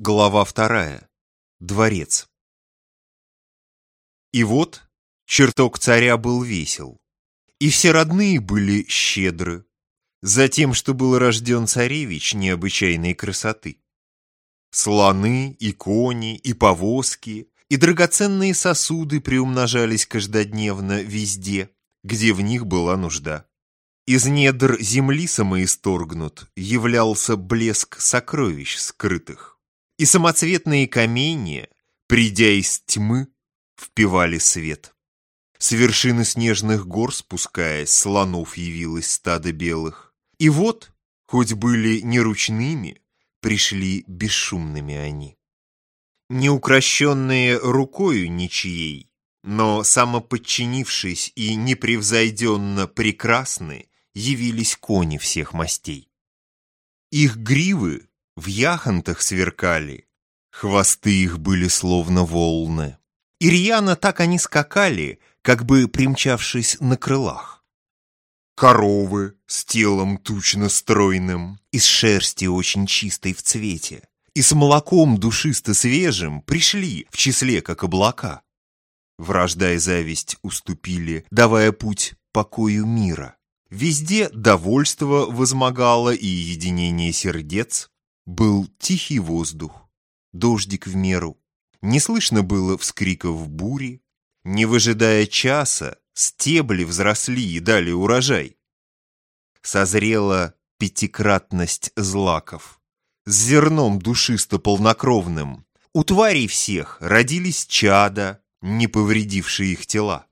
Глава вторая. Дворец. И вот чертог царя был весел, и все родные были щедры, за тем, что был рожден царевич необычайной красоты. Слоны и кони, и повозки, и драгоценные сосуды приумножались каждодневно везде, где в них была нужда. Из недр земли самоисторгнут являлся блеск сокровищ скрытых и самоцветные каменья, придя из тьмы, впивали свет. С вершины снежных гор спускаясь, слонов явилось стадо белых. И вот, хоть были не ручными, пришли бесшумными они. Не укращенные рукою ничьей, но самоподчинившись и непревзойденно прекрасны, явились кони всех мастей. Их гривы в яхонтах сверкали, хвосты их были словно волны. И так они скакали, как бы примчавшись на крылах. Коровы с телом тучно стройным, из шерсти очень чистой в цвете, и с молоком душисто свежим пришли в числе, как облака. Вражда и зависть уступили, давая путь покою мира. Везде довольство возмогало и единение сердец, был тихий воздух, дождик в меру. Не слышно было вскриков бури. Не выжидая часа, стебли взросли и дали урожай. Созрела пятикратность злаков. С зерном душисто-полнокровным. У тварей всех родились чада, не повредившие их тела.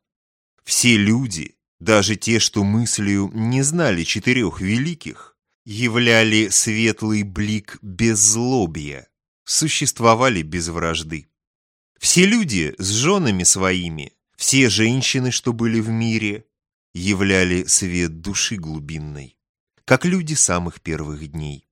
Все люди, даже те, что мыслью не знали четырех великих, являли светлый блик беззлобия, существовали без вражды. Все люди с женами своими, все женщины, что были в мире, являли свет души глубинной, как люди самых первых дней.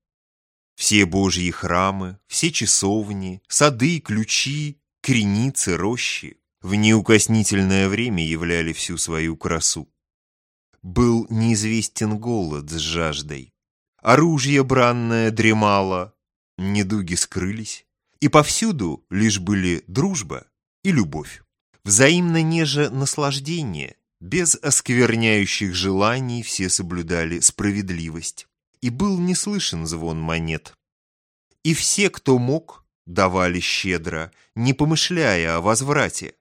Все божьи храмы, все часовни, сады, ключи, креницы, рощи в неукоснительное время являли всю свою красу. Был неизвестен голод с жаждой, оружие бранное дремало, недуги скрылись, и повсюду лишь были дружба и любовь. Взаимно неже наслаждение, без оскверняющих желаний все соблюдали справедливость, и был не слышен звон монет. И все, кто мог, давали щедро, не помышляя о возврате,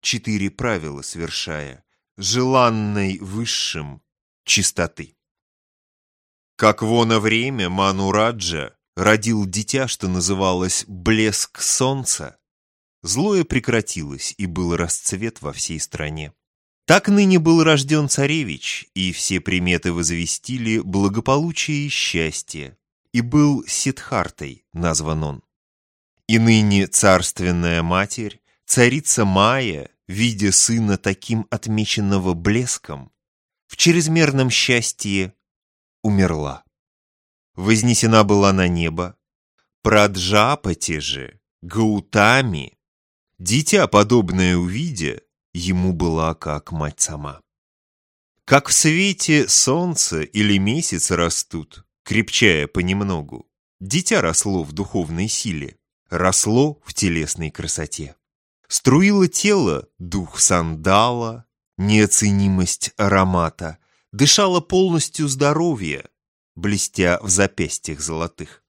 четыре правила совершая, желанной высшим чистоты. Как воно время Манураджа родил дитя, что называлось «блеск солнца», злое прекратилось, и был расцвет во всей стране. Так ныне был рожден царевич, и все приметы возвестили благополучие и счастье, и был Сидхартой назван он. И ныне царственная матерь, царица Майя, видя сына таким отмеченного блеском, в чрезмерном счастье умерла. Вознесена была на небо. Праджапати же, Гаутами, дитя, подобное увидя, ему была как мать сама. Как в свете солнца или месяца растут, крепчая понемногу, дитя росло в духовной силе, росло в телесной красоте. Струило тело дух сандала, неоценимость аромата, дышала полностью здоровье, блестя в запястьях золотых.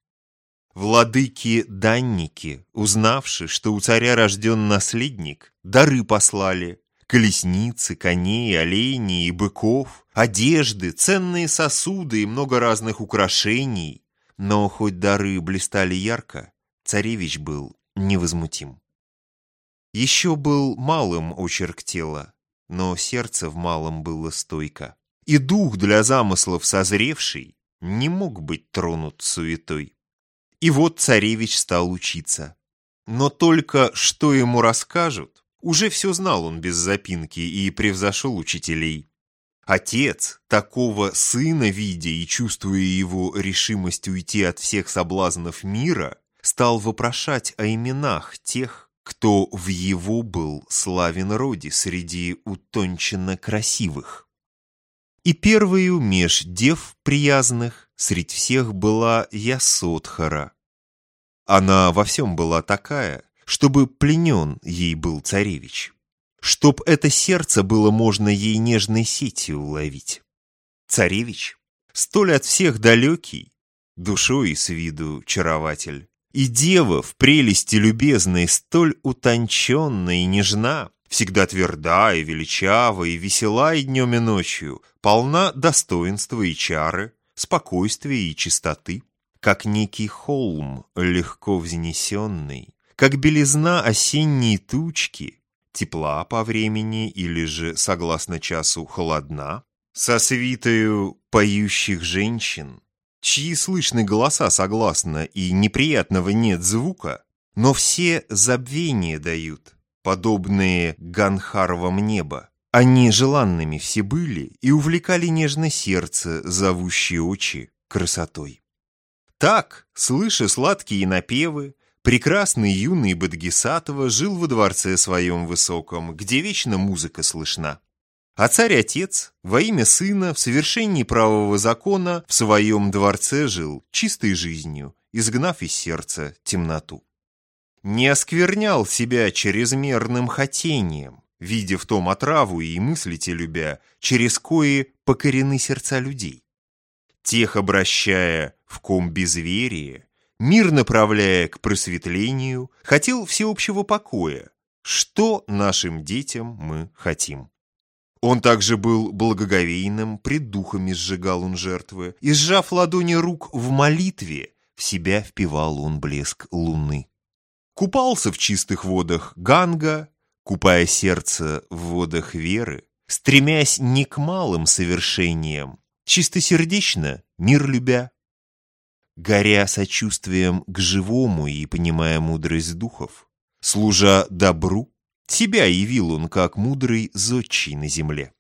Владыки-данники, узнавши, что у царя рожден наследник, дары послали, колесницы, коней, оленей и быков, одежды, ценные сосуды и много разных украшений. Но хоть дары блистали ярко, царевич был невозмутим. Еще был малым очерк тела, но сердце в малом было стойко и дух для замыслов созревший не мог быть тронут суетой. И вот царевич стал учиться. Но только что ему расскажут, уже все знал он без запинки и превзошел учителей. Отец, такого сына видя и чувствуя его решимость уйти от всех соблазнов мира, стал вопрошать о именах тех, кто в его был славен роде среди утонченно красивых. И первою меж дев приязных средь всех была Ясодхара. Она во всем была такая, чтобы пленен ей был царевич, чтоб это сердце было можно ей нежной сетью уловить. Царевич, столь от всех далекий, душой и с виду чарователь, и дева в прелести любезной столь утонченна и нежна, всегда тверда и величава, и весела и днем и ночью, полна достоинства и чары, спокойствия и чистоты, как некий холм, легко взнесенный, как белизна осенней тучки, тепла по времени или же, согласно часу, холодна, со свитою поющих женщин, чьи слышны голоса согласно и неприятного нет звука, но все забвение дают, подобные ганхаровам неба. Они желанными все были и увлекали нежно сердце, зовущие очи красотой. Так, слыша сладкие напевы, прекрасный юный Бадгисатова жил во дворце своем высоком, где вечно музыка слышна. А царь-отец во имя сына в совершении правого закона в своем дворце жил чистой жизнью, изгнав из сердца темноту. Не осквернял себя чрезмерным хотением, видя в том отраву и мыслите любя, через кои покорены сердца людей. Тех обращая в ком безверие, мир направляя к просветлению, хотел всеобщего покоя, что нашим детям мы хотим. Он также был благоговейным, пред духами сжигал он жертвы, и, сжав ладони рук в молитве, в себя впивал он блеск луны. Купался в чистых водах Ганга, купая сердце в водах веры, стремясь не к малым совершениям, чистосердечно, мир любя. Горя сочувствием к живому и понимая мудрость духов, служа добру, себя явил он как мудрый зодчий на земле.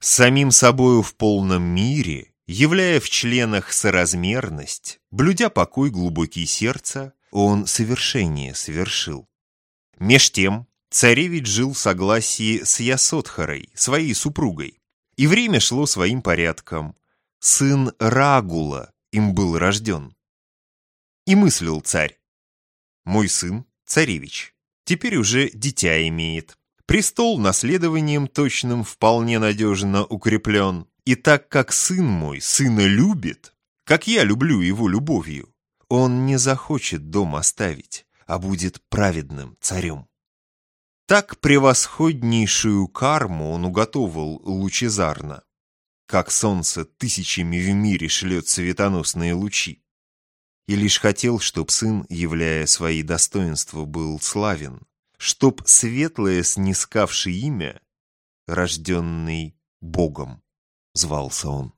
Самим собою в полном мире, являя в членах соразмерность, блюдя покой глубокий сердца, он совершение совершил. Меж тем царевич жил в согласии с Ясотхарой, своей супругой, и время шло своим порядком. Сын Рагула им был рожден. И мыслил царь, мой сын царевич, теперь уже дитя имеет. Престол наследованием точным вполне надежно укреплен. И так как сын мой сына любит, как я люблю его любовью, он не захочет дом оставить, а будет праведным царем. Так превосходнейшую карму он уготовил лучезарно, как солнце тысячами в мире шлет светоносные лучи и лишь хотел, чтоб сын, являя свои достоинства, был славен, чтоб светлое снискавший имя, рожденный Богом, звался он.